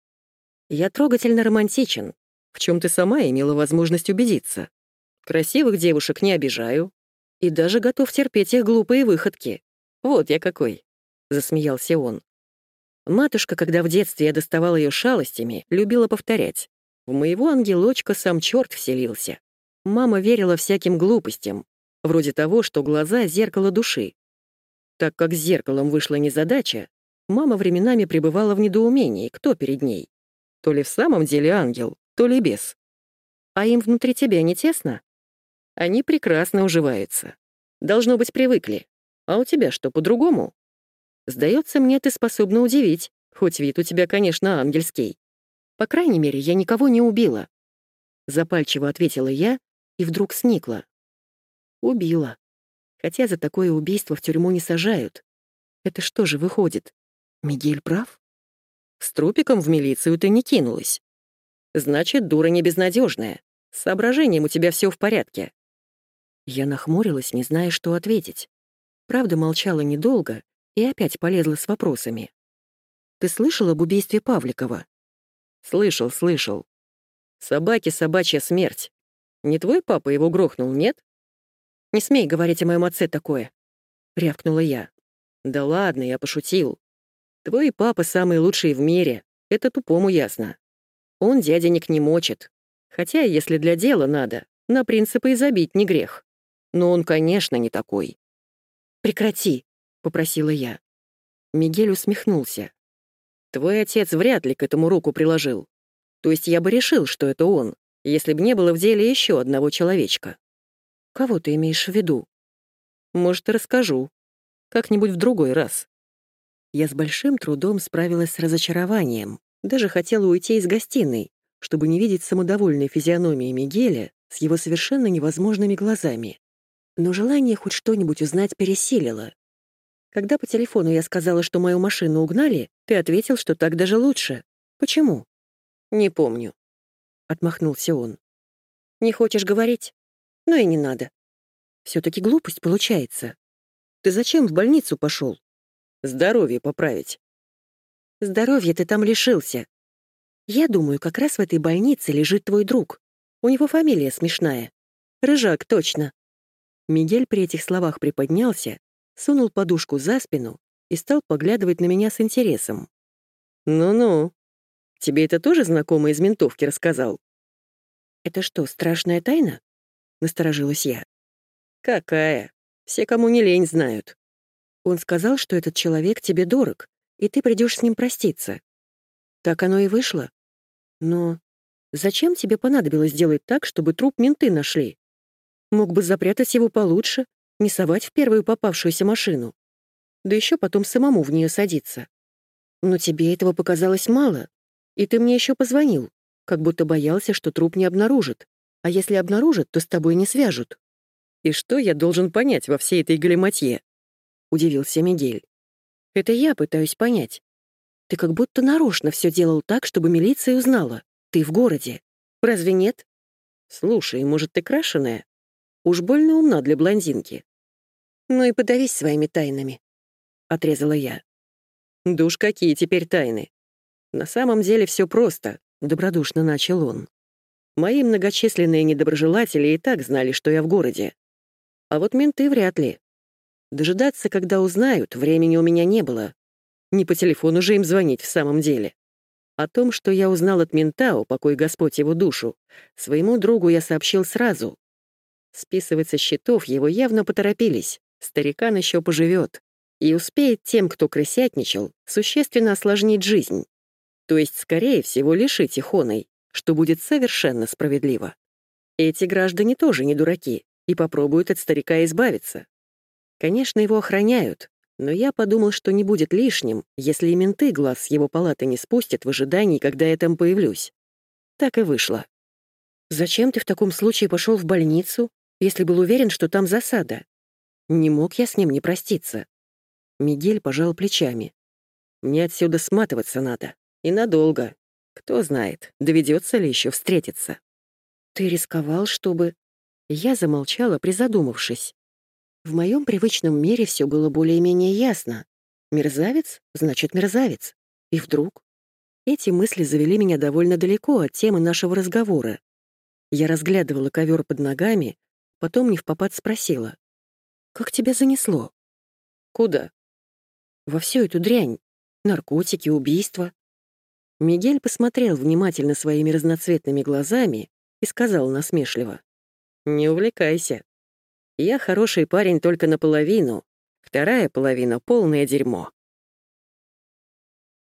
Я трогательно романтичен, в чем ты сама имела возможность убедиться. Красивых девушек не обижаю и даже готов терпеть их глупые выходки. Вот я какой, — засмеялся он. Матушка, когда в детстве я доставал ее шалостями, любила повторять. В моего ангелочка сам черт вселился. Мама верила всяким глупостям, вроде того, что глаза — зеркало души. Так как с зеркалом вышла незадача, Мама временами пребывала в недоумении, кто перед ней. То ли в самом деле ангел, то ли бес. А им внутри тебя не тесно? Они прекрасно уживаются. Должно быть, привыкли. А у тебя что, по-другому? Сдается мне, ты способна удивить, хоть вид у тебя, конечно, ангельский. По крайней мере, я никого не убила. Запальчиво ответила я и вдруг сникла. Убила. Хотя за такое убийство в тюрьму не сажают. Это что же выходит? Мигель прав? С трупиком в милицию ты не кинулась. Значит, дура не безнадежная. С соображением у тебя все в порядке. Я нахмурилась, не зная, что ответить. Правда, молчала недолго и опять полезла с вопросами. «Ты слышал об убийстве Павликова?» «Слышал, слышал. Собаки собачья смерть. Не твой папа его грохнул, нет?» «Не смей говорить о моем отце такое», — рявкнула я. «Да ладно, я пошутил. Твой папа самый лучший в мире, это тупому ясно. Он дяденек не мочит. Хотя, если для дела надо, на принципы и забить не грех. Но он, конечно, не такой. «Прекрати», — попросила я. Мигель усмехнулся. «Твой отец вряд ли к этому руку приложил. То есть я бы решил, что это он, если бы не было в деле еще одного человечка». «Кого ты имеешь в виду?» «Может, расскажу. Как-нибудь в другой раз. Я с большим трудом справилась с разочарованием, даже хотела уйти из гостиной, чтобы не видеть самодовольной физиономии Мигеля с его совершенно невозможными глазами. Но желание хоть что-нибудь узнать пересилило. Когда по телефону я сказала, что мою машину угнали, ты ответил, что так даже лучше. Почему? Не помню. Отмахнулся он. Не хочешь говорить? Ну и не надо. все таки глупость получается. Ты зачем в больницу пошел? Здоровье поправить. Здоровье ты там лишился. Я думаю, как раз в этой больнице лежит твой друг. У него фамилия смешная. Рыжак, точно. Мигель при этих словах приподнялся, сунул подушку за спину и стал поглядывать на меня с интересом. «Ну-ну, тебе это тоже знакомый из ментовки рассказал?» «Это что, страшная тайна?» — насторожилась я. «Какая? Все, кому не лень, знают. Он сказал, что этот человек тебе дорог, и ты придешь с ним проститься. Так оно и вышло. Но зачем тебе понадобилось делать так, чтобы труп менты нашли? Мог бы запрятать его получше, не совать в первую попавшуюся машину. Да еще потом самому в нее садиться. Но тебе этого показалось мало, и ты мне еще позвонил, как будто боялся, что труп не обнаружит. А если обнаружат, то с тобой не свяжут. И что я должен понять во всей этой галиматье? — удивился Мигель. «Это я пытаюсь понять. Ты как будто нарочно все делал так, чтобы милиция узнала. Ты в городе. Разве нет? Слушай, может, ты крашеная? Уж больно умна для блондинки. Ну и подавись своими тайнами», — отрезала я. Да уж какие теперь тайны. На самом деле все просто, добродушно начал он. Мои многочисленные недоброжелатели и так знали, что я в городе. А вот менты вряд ли. Дожидаться, когда узнают, времени у меня не было. Не по телефону же им звонить в самом деле. О том, что я узнал от мента, упокой Господь его душу, своему другу я сообщил сразу. Списывать со счетов его явно поторопились. Старикан еще поживет и успеет тем, кто крысятничал, существенно осложнить жизнь. То есть, скорее всего, лишить их что будет совершенно справедливо. Эти граждане тоже не дураки и попробуют от старика избавиться. Конечно, его охраняют, но я подумал, что не будет лишним, если и менты глаз с его палаты не спустят в ожидании, когда я там появлюсь. Так и вышло. «Зачем ты в таком случае пошел в больницу, если был уверен, что там засада?» Не мог я с ним не проститься. Мигель пожал плечами. «Мне отсюда сматываться надо. И надолго. Кто знает, доведется ли еще встретиться». «Ты рисковал, чтобы...» Я замолчала, призадумавшись. В моем привычном мире все было более-менее ясно. Мерзавец — значит мерзавец. И вдруг... Эти мысли завели меня довольно далеко от темы нашего разговора. Я разглядывала ковер под ногами, потом не в попад спросила. «Как тебя занесло?» «Куда?» во всю эту дрянь. Наркотики, убийства. Мигель посмотрел внимательно своими разноцветными глазами и сказал насмешливо. «Не увлекайся. Я хороший парень только наполовину, вторая половина — полное дерьмо».